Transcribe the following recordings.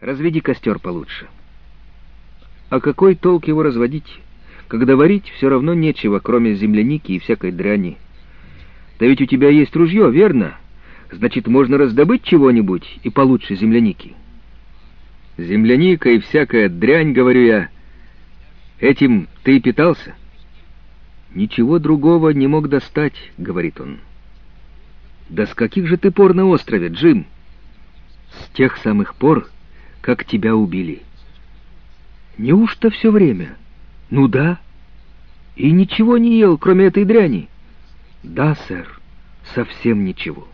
Разведи костер получше. А какой толк его разводить, когда варить все равно нечего, кроме земляники и всякой дряни? Да ведь у тебя есть ружье, верно? Значит, можно раздобыть чего-нибудь и получше земляники. Земляника и всякая дрянь, говорю я. Этим ты и питался? Ничего другого не мог достать, говорит он. Да с каких же ты пор на острове, Джим? С тех самых пор, как тебя убили. Неужто все время? Ну да. И ничего не ел, кроме этой дряни? Да, сэр, совсем ничего.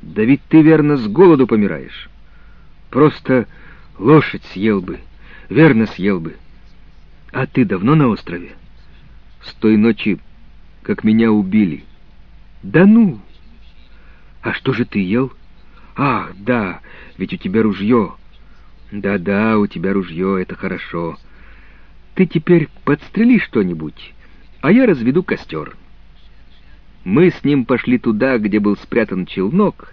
Да ведь ты верно с голоду помираешь. Просто лошадь съел бы, верно съел бы. А ты давно на острове? С той ночи, как меня убили. Да ну! А что же ты ел? Ах, да, ведь у тебя ружье. Да-да, у тебя ружье, это хорошо. Ты теперь подстрели что-нибудь, а я разведу костер. Мы с ним пошли туда, где был спрятан челнок,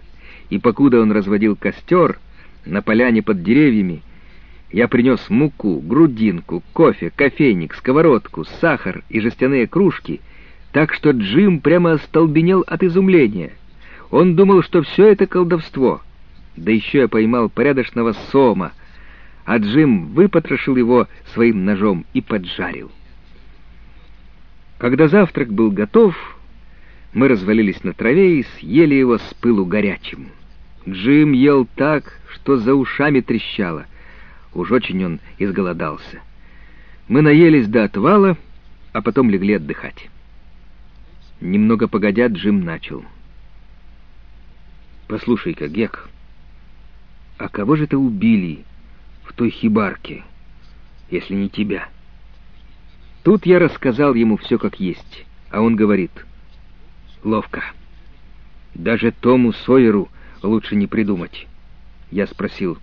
и покуда он разводил костер на поляне под деревьями, я принес муку, грудинку, кофе, кофейник, сковородку, сахар и жестяные кружки, так что Джим прямо остолбенел от изумления. Он думал, что все это колдовство. Да еще я поймал порядочного сома, а Джим выпотрошил его своим ножом и поджарил. Когда завтрак был готов, мы развалились на траве и съели его с пылу горячим. Джим ел так, что за ушами трещало. Уж очень он изголодался. Мы наелись до отвала, а потом легли отдыхать. Немного погодя, Джим начал. «Послушай-ка, Гек, а кого же ты убили в той хибарке, если не тебя?» Тут я рассказал ему все как есть, а он говорит — Ловко. Даже Тому Сойеру лучше не придумать. Я спросил.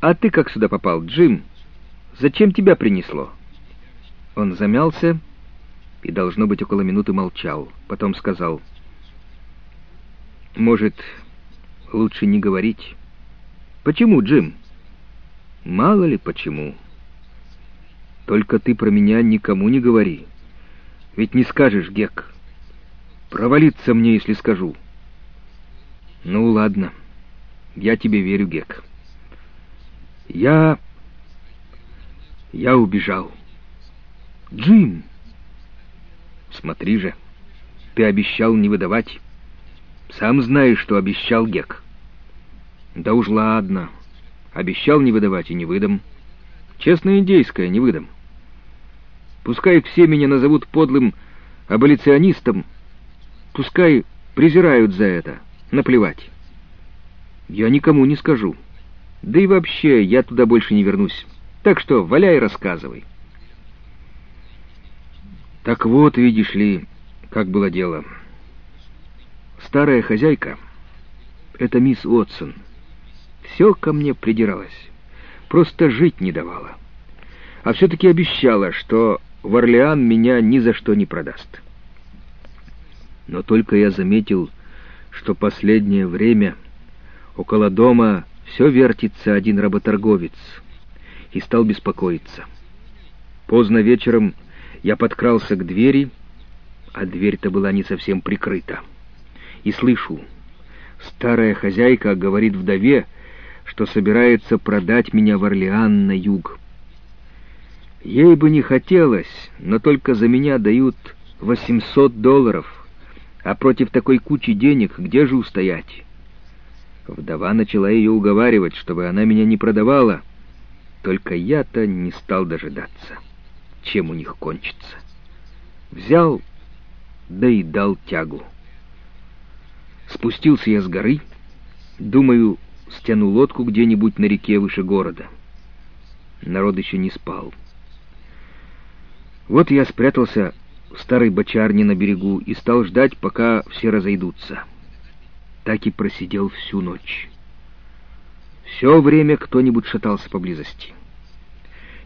«А ты как сюда попал, Джим? Зачем тебя принесло?» Он замялся и, должно быть, около минуты молчал. Потом сказал. «Может, лучше не говорить?» «Почему, Джим?» «Мало ли почему. Только ты про меня никому не говори. Ведь не скажешь, Гек». Провалиться мне, если скажу. Ну, ладно. Я тебе верю, Гек. Я... Я убежал. Джим! Смотри же, ты обещал не выдавать. Сам знаешь, что обещал Гек. Да уж ладно. Обещал не выдавать и не выдам. Честно индейское не выдам. Пускай все меня назовут подлым аболиционистом, Пускай презирают за это. Наплевать. Я никому не скажу. Да и вообще, я туда больше не вернусь. Так что валяй рассказывай. Так вот, видишь ли, как было дело. Старая хозяйка, это мисс Уотсон, все ко мне придиралась. Просто жить не давала. А все-таки обещала, что в Орлеан меня ни за что не продаст. Но только я заметил, что последнее время около дома все вертится один работорговец, и стал беспокоиться. Поздно вечером я подкрался к двери, а дверь-то была не совсем прикрыта. И слышу, старая хозяйка говорит вдове, что собирается продать меня в Орлеан на юг. Ей бы не хотелось, но только за меня дают 800 долларов — а против такой кучи денег где же устоять? Вдова начала ее уговаривать, чтобы она меня не продавала. Только я-то не стал дожидаться, чем у них кончится. Взял, да и дал тягу. Спустился я с горы, думаю, стяну лодку где-нибудь на реке выше города. Народ еще не спал. Вот я спрятался в старой бочарне на берегу и стал ждать, пока все разойдутся. Так и просидел всю ночь. Все время кто-нибудь шатался поблизости.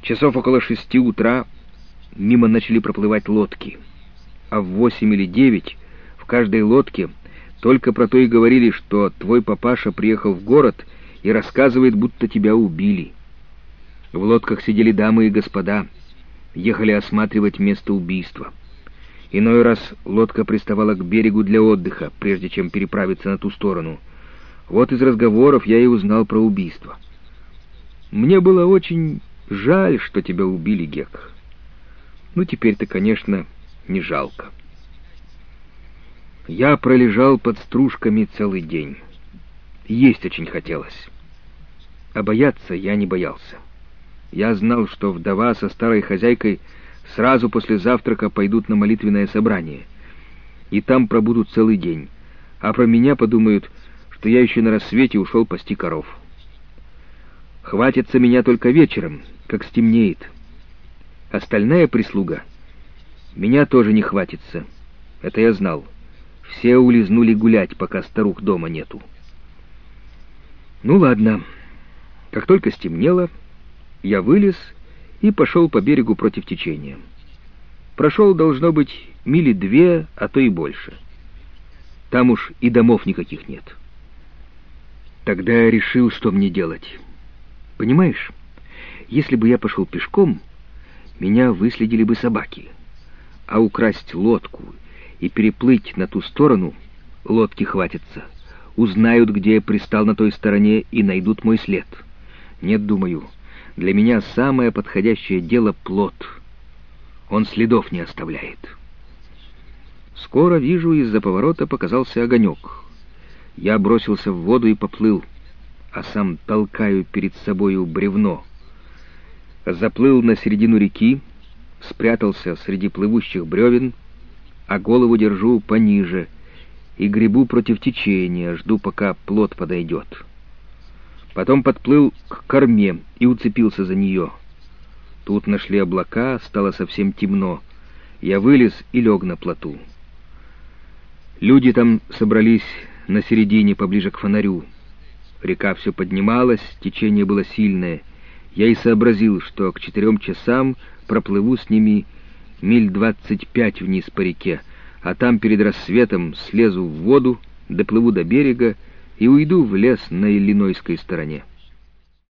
Часов около шести утра мимо начали проплывать лодки, а в восемь или девять в каждой лодке только про то и говорили, что твой папаша приехал в город и рассказывает, будто тебя убили. В лодках сидели дамы и господа, ехали осматривать место убийства. Иной раз лодка приставала к берегу для отдыха, прежде чем переправиться на ту сторону. Вот из разговоров я и узнал про убийство. Мне было очень жаль, что тебя убили, Гек. Ну, теперь-то, конечно, не жалко. Я пролежал под стружками целый день. Есть очень хотелось. А бояться я не боялся. Я знал, что вдова со старой хозяйкой сразу после завтрака пойдут на молитвенное собрание. И там пробудут целый день. А про меня подумают, что я еще на рассвете ушел пасти коров. Хватится меня только вечером, как стемнеет. Остальная прислуга меня тоже не хватится. Это я знал. Все улизнули гулять, пока старух дома нету. Ну ладно. Как только стемнело, я вылез и пошел по берегу против течения. Прошел, должно быть, мили две, а то и больше. Там уж и домов никаких нет. Тогда я решил, что мне делать. Понимаешь, если бы я пошел пешком, меня выследили бы собаки. А украсть лодку и переплыть на ту сторону лодки хватится. Узнают, где я пристал на той стороне, и найдут мой след. Нет, думаю, для меня самое подходящее дело — плод. Он следов не оставляет. Скоро вижу, из-за поворота показался огонек. Я бросился в воду и поплыл, а сам толкаю перед собою бревно. Заплыл на середину реки, спрятался среди плывущих бревен, а голову держу пониже и гребу против течения, жду, пока плод подойдет. Потом подплыл к корме и уцепился за нее. Тут нашли облака, стало совсем темно. Я вылез и лег на плоту. Люди там собрались на середине, поближе к фонарю. Река все поднималась, течение было сильное. Я и сообразил, что к четырем часам проплыву с ними миль двадцать пять вниз по реке, а там перед рассветом слезу в воду, доплыву до берега и уйду в лес на Иллинойской стороне.